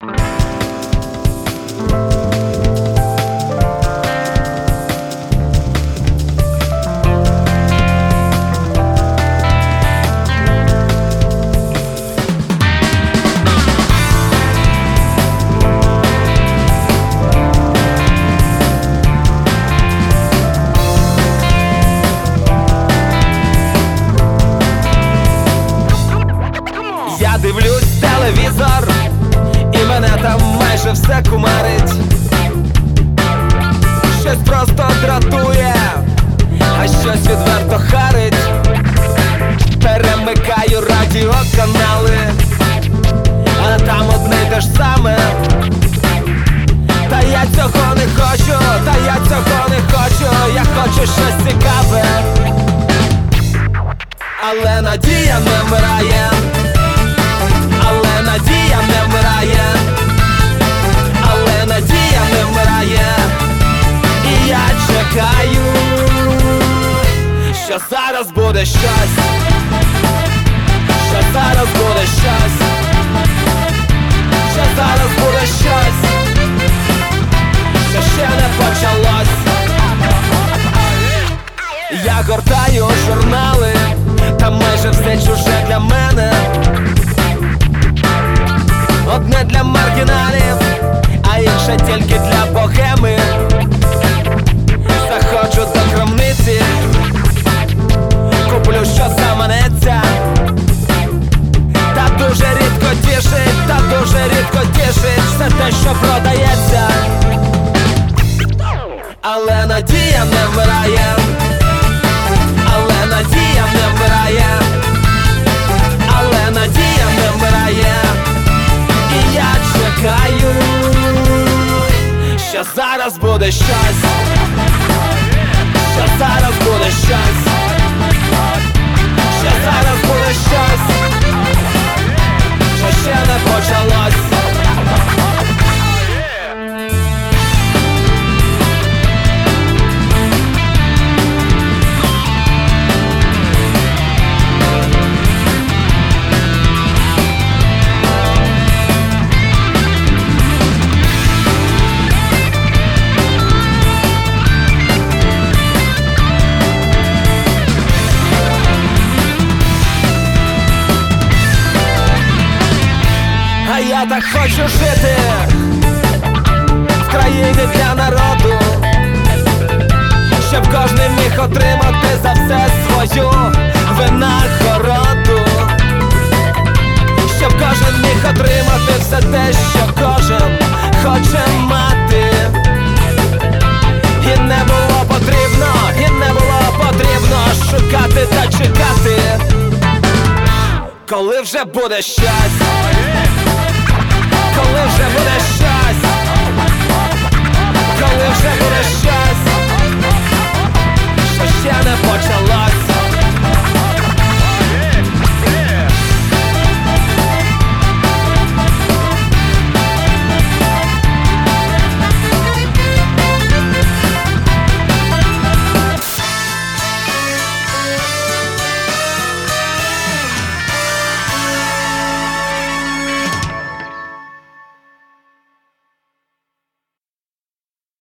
Я надія не вмирає. Але надія не вмирає, але надія не вмирає, і я чекаю, що зараз буде щось, що зараз буде щось, що зараз буде щось, що ще не почалось. Я гортаю журнали, та майже все чуже для мене. Одне для маргіналів, а інше тільки для богеми. Заходжу до крамниці, куплю, що заманеться. Та дуже рідко тішить, та дуже рідко тішить все те, що продається. Але надія не вмирає, зараз буде щастя, що зараз буде щось, я так хочу жити в країні для народу, щоб кожен міг отримати за все свою винагороду, щоб кожен міг отримати все те, що кожен хоче мати. І не було потрібно, і не було потрібно шукати та чекати, коли вже буде щастя коли вже буде щось, коли вже буде щось,